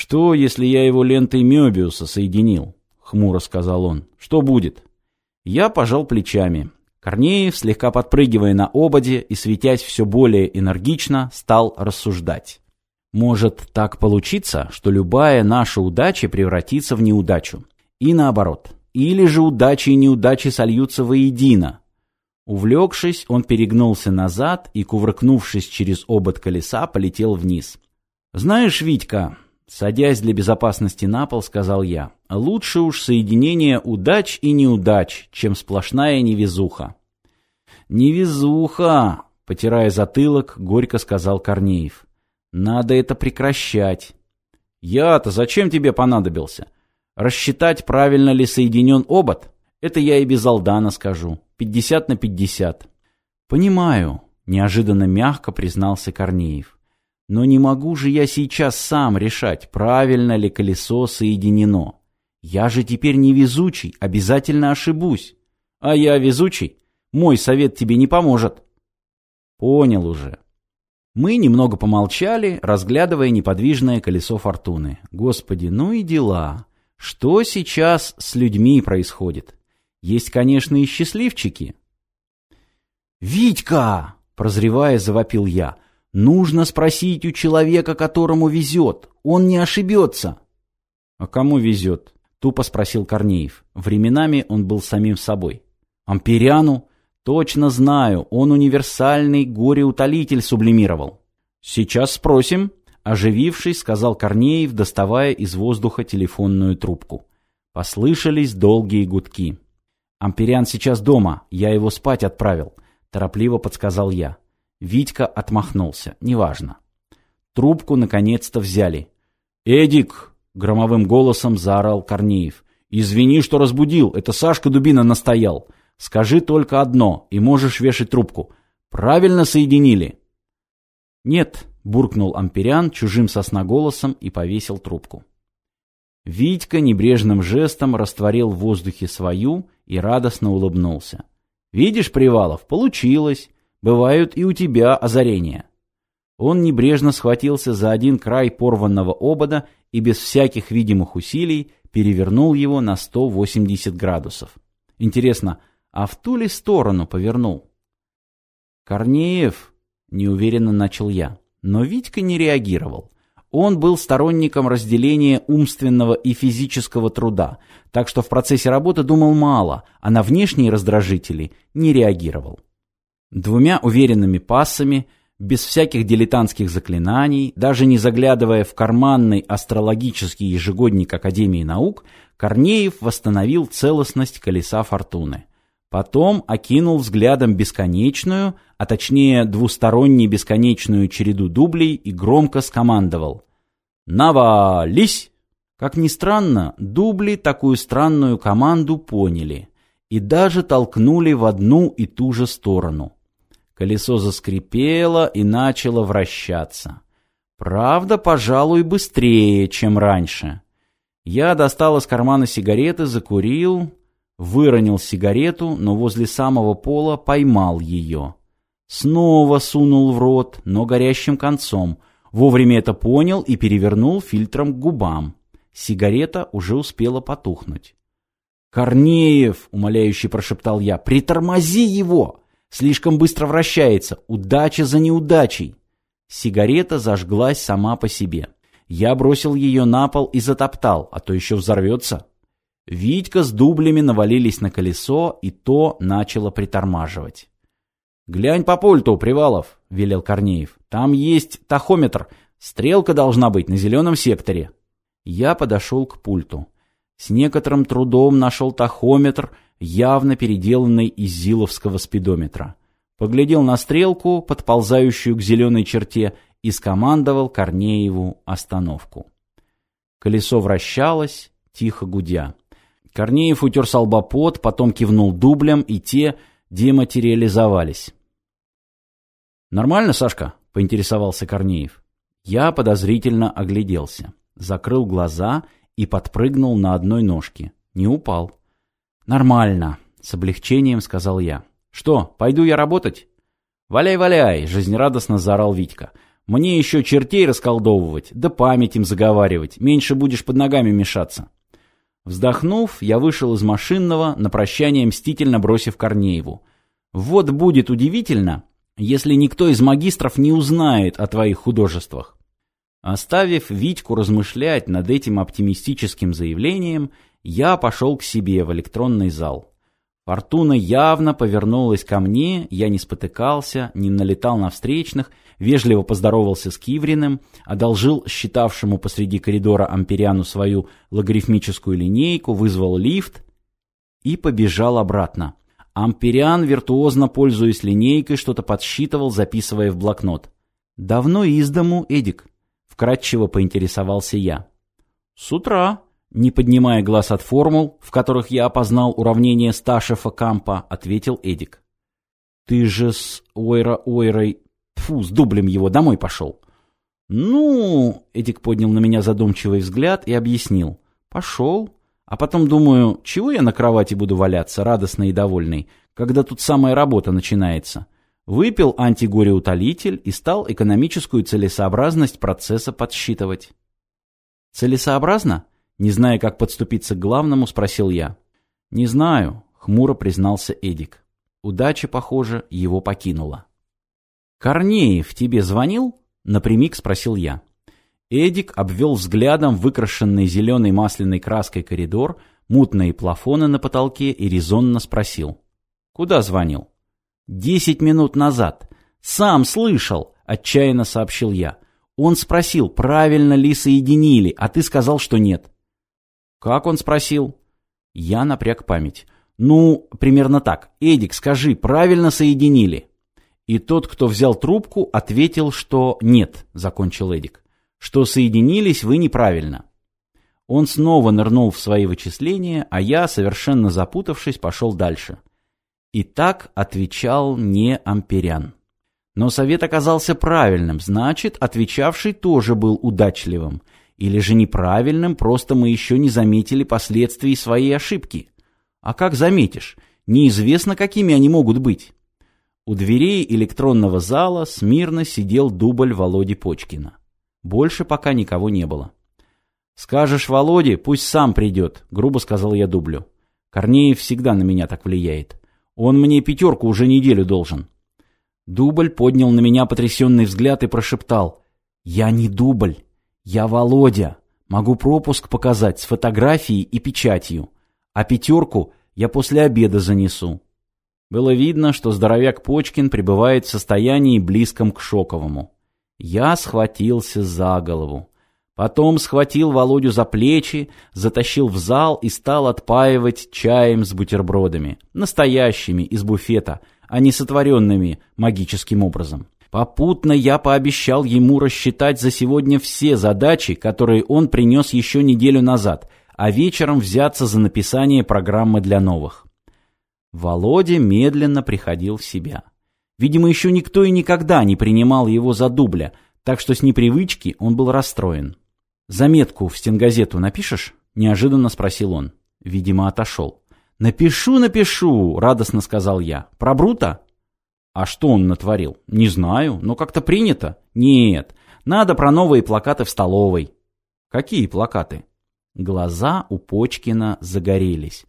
«Что, если я его лентой Мёбиуса соединил?» — хмуро сказал он. «Что будет?» Я пожал плечами. Корнеев, слегка подпрыгивая на ободе и светясь все более энергично, стал рассуждать. Может так получиться, что любая наша удача превратится в неудачу. И наоборот. Или же удачи и неудачи сольются воедино. Увлекшись, он перегнулся назад и, кувыркнувшись через обод колеса, полетел вниз. «Знаешь, Витька, Садясь для безопасности на пол, сказал я, лучше уж соединение удач и неудач, чем сплошная невезуха. Невезуха, потирая затылок, горько сказал Корнеев. Надо это прекращать. Я-то зачем тебе понадобился? Рассчитать, правильно ли соединен обод? Это я и без Алдана скажу. Пятьдесят на пятьдесят. Понимаю, неожиданно мягко признался Корнеев. Но не могу же я сейчас сам решать, правильно ли колесо соединено. Я же теперь не везучий, обязательно ошибусь. А я везучий? Мой совет тебе не поможет. Понял уже. Мы немного помолчали, разглядывая неподвижное колесо фортуны. Господи, ну и дела. Что сейчас с людьми происходит? Есть, конечно, и счастливчики. «Витька!» — прозревая, завопил я — Нужно спросить у человека, которому везет. Он не ошибется. А кому везет? Тупо спросил Корнеев. Временами он был самим собой. Ампериану? Точно знаю, он универсальный горе-утолитель сублимировал. Сейчас спросим. Оживившись, сказал Корнеев, доставая из воздуха телефонную трубку. Послышались долгие гудки. «Ампериан сейчас дома, я его спать отправил», — торопливо подсказал я. Витька отмахнулся. Неважно. Трубку наконец-то взяли. «Эдик!» — громовым голосом заорал Корнеев. «Извини, что разбудил. Это Сашка Дубина настоял. Скажи только одно, и можешь вешать трубку. Правильно соединили?» «Нет», — буркнул Амперян чужим сосноголосом и повесил трубку. Витька небрежным жестом растворил в воздухе свою и радостно улыбнулся. «Видишь, Привалов, получилось. Бывают и у тебя озарения. Он небрежно схватился за один край порванного обода и без всяких видимых усилий перевернул его на 180 градусов. Интересно, а в ту ли сторону повернул? «Корнеев», — неуверенно начал я, но Витька не реагировал. Он был сторонником разделения умственного и физического труда, так что в процессе работы думал мало, а на внешние раздражители не реагировал. Двумя уверенными пассами, без всяких дилетантских заклинаний, даже не заглядывая в карманный астрологический ежегодник Академии наук, Корнеев восстановил целостность колеса фортуны. Потом окинул взглядом бесконечную, а точнее двусторонне бесконечную череду дублей и громко скомандовал. «Навались!» Как ни странно, дубли такую странную команду поняли и даже толкнули в одну и ту же сторону. Колесо заскрипело и начало вращаться. Правда, пожалуй, быстрее, чем раньше. Я достал из кармана сигареты, закурил, выронил сигарету, но возле самого пола поймал ее. Снова сунул в рот, но горящим концом. Вовремя это понял и перевернул фильтром к губам. Сигарета уже успела потухнуть. «Корнеев!» — умоляюще прошептал я. «Притормози его!» Слишком быстро вращается. Удача за неудачей. Сигарета зажглась сама по себе. Я бросил ее на пол и затоптал, а то еще взорвется. Витька с дублями навалились на колесо, и то начало притормаживать. «Глянь по пульту, Привалов», — велел Корнеев. «Там есть тахометр. Стрелка должна быть на зеленом секторе». Я подошел к пульту. С некоторым трудом нашел тахометр — явно переделанный из зиловского спидометра. Поглядел на стрелку, подползающую к зеленой черте, и скомандовал Корнееву остановку. Колесо вращалось, тихо гудя. Корнеев утер с потом кивнул дублем, и те дематериализовались. «Нормально, Сашка?» — поинтересовался Корнеев. Я подозрительно огляделся, закрыл глаза и подпрыгнул на одной ножке. Не упал. «Нормально», — с облегчением сказал я. «Что, пойду я работать?» «Валяй, валяй!» — жизнерадостно заорал Витька. Мне еще чертей расколдовывать, да память им заговаривать, меньше будешь под ногами мешаться. Вздохнув, я вышел из машинного, на прощание мстительно бросив Корнееву. Вот будет удивительно, если никто из магистров не узнает о твоих художествах. Оставив Витьку размышлять над этим оптимистическим заявлением, я пошел к себе в электронный зал. Фортуна явно повернулась ко мне, я не спотыкался, не налетал на встречных, вежливо поздоровался с Кивриным, одолжил считавшему посреди коридора Ампериану свою логарифмическую линейку, вызвал лифт и побежал обратно. Ампериан, виртуозно пользуясь линейкой, что-то подсчитывал, записывая в блокнот. «Давно из дому, Эдик?» — вкратчиво поинтересовался я. «С утра», не поднимая глаз от формул, в которых я опознал уравнение Сташефа Кампа, ответил Эдик. «Ты же с Ойра-Ойрой... Фу, с дублем его домой пошел». «Ну...» — Эдик поднял на меня задумчивый взгляд и объяснил. «Пошел. А потом думаю, чего я на кровати буду валяться, радостный и довольный, когда тут самая работа начинается?» Выпил антигореутолитель и стал экономическую целесообразность процесса подсчитывать. «Целесообразно?» Не зная, как подступиться к главному, спросил я. «Не знаю», — хмуро признался Эдик. Удача, похоже, его покинула. «Корнеев тебе звонил?» — напрямик спросил я. Эдик обвел взглядом выкрашенный зеленой масляной краской коридор, мутные плафоны на потолке и резонно спросил. «Куда звонил?» «Десять минут назад. Сам слышал», — отчаянно сообщил я. «Он спросил, правильно ли соединили, а ты сказал, что нет». «Как он спросил?» Я напряг память. «Ну, примерно так. Эдик, скажи, правильно соединили?» И тот, кто взял трубку, ответил, что «нет», — закончил Эдик. «Что соединились вы неправильно». Он снова нырнул в свои вычисления, а я, совершенно запутавшись, пошел дальше. И так отвечал не Амперян. Но совет оказался правильным, значит, отвечавший тоже был удачливым. Или же неправильным, просто мы еще не заметили последствий своей ошибки. А как заметишь? Неизвестно, какими они могут быть. У дверей электронного зала смирно сидел дубль Володи Почкина. Больше пока никого не было. «Скажешь Володе, пусть сам придет», — грубо сказал я дублю. «Корнеев всегда на меня так влияет. Он мне пятерку уже неделю должен». Дубль поднял на меня потрясенный взгляд и прошептал. «Я не дубль. «Я Володя. Могу пропуск показать с фотографией и печатью. А пятерку я после обеда занесу». Было видно, что здоровяк Почкин пребывает в состоянии близком к шоковому. Я схватился за голову. Потом схватил Володю за плечи, затащил в зал и стал отпаивать чаем с бутербродами. Настоящими, из буфета, а не сотворенными магическим образом. Попутно я пообещал ему рассчитать за сегодня все задачи, которые он принес еще неделю назад, а вечером взяться за написание программы для новых. Володя медленно приходил в себя. Видимо, еще никто и никогда не принимал его за дубля, так что с непривычки он был расстроен. «Заметку в стенгазету напишешь?» – неожиданно спросил он. Видимо, отошел. «Напишу, напишу!» – радостно сказал я. «Про Брута?» А что он натворил? Не знаю, но как-то принято. Нет, надо про новые плакаты в столовой. Какие плакаты? Глаза у Почкина загорелись.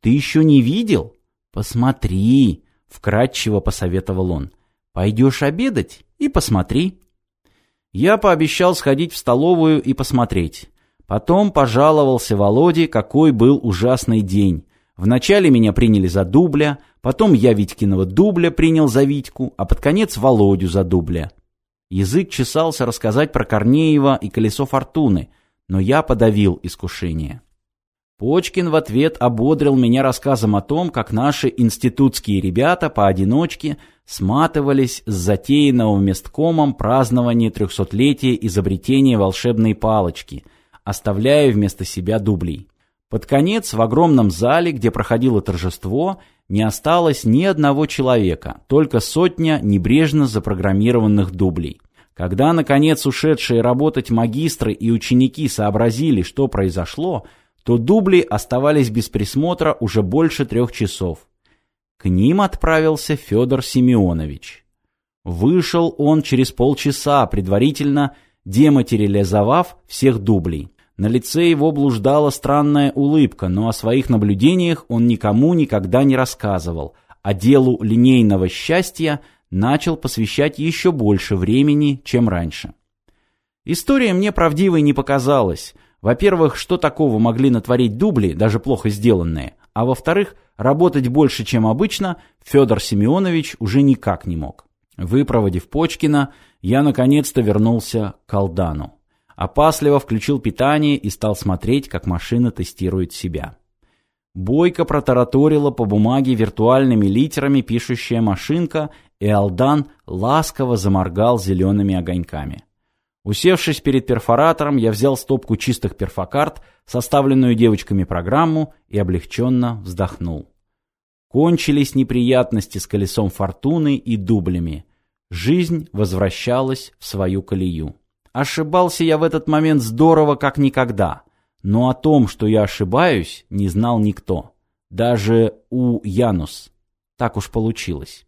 Ты еще не видел? Посмотри, вкратчиво посоветовал он. Пойдешь обедать и посмотри. Я пообещал сходить в столовую и посмотреть. Потом пожаловался Володе, какой был ужасный день. Вначале меня приняли за дубля, потом я Витькиного дубля принял за Витьку, а под конец Володю за дубля. Язык чесался рассказать про Корнеева и колесо фортуны, но я подавил искушение. Почкин в ответ ободрил меня рассказом о том, как наши институтские ребята поодиночке сматывались с затеянного месткомом празднования трехсотлетия изобретения волшебной палочки, оставляя вместо себя дублей. Под конец в огромном зале, где проходило торжество, не осталось ни одного человека, только сотня небрежно запрограммированных дублей. Когда, наконец, ушедшие работать магистры и ученики сообразили, что произошло, то дубли оставались без присмотра уже больше трех часов. К ним отправился Федор Семенович. Вышел он через полчаса, предварительно дематериализовав всех дублей. На лице его блуждала странная улыбка, но о своих наблюдениях он никому никогда не рассказывал, а делу линейного счастья начал посвящать еще больше времени, чем раньше. История мне правдивой не показалась. Во-первых, что такого могли натворить дубли, даже плохо сделанные, а во-вторых, работать больше, чем обычно, Федор Семенович уже никак не мог. Выпроводив Почкина, я наконец-то вернулся к Алдану. Опасливо включил питание и стал смотреть, как машина тестирует себя. Бойко протараторила по бумаге виртуальными литерами пишущая машинка, и Алдан ласково заморгал зелеными огоньками. Усевшись перед перфоратором, я взял стопку чистых перфокарт, составленную девочками программу, и облегченно вздохнул. Кончились неприятности с колесом фортуны и дублями. Жизнь возвращалась в свою колею. Ошибался я в этот момент здорово, как никогда. Но о том, что я ошибаюсь, не знал никто. Даже у Янус. Так уж получилось.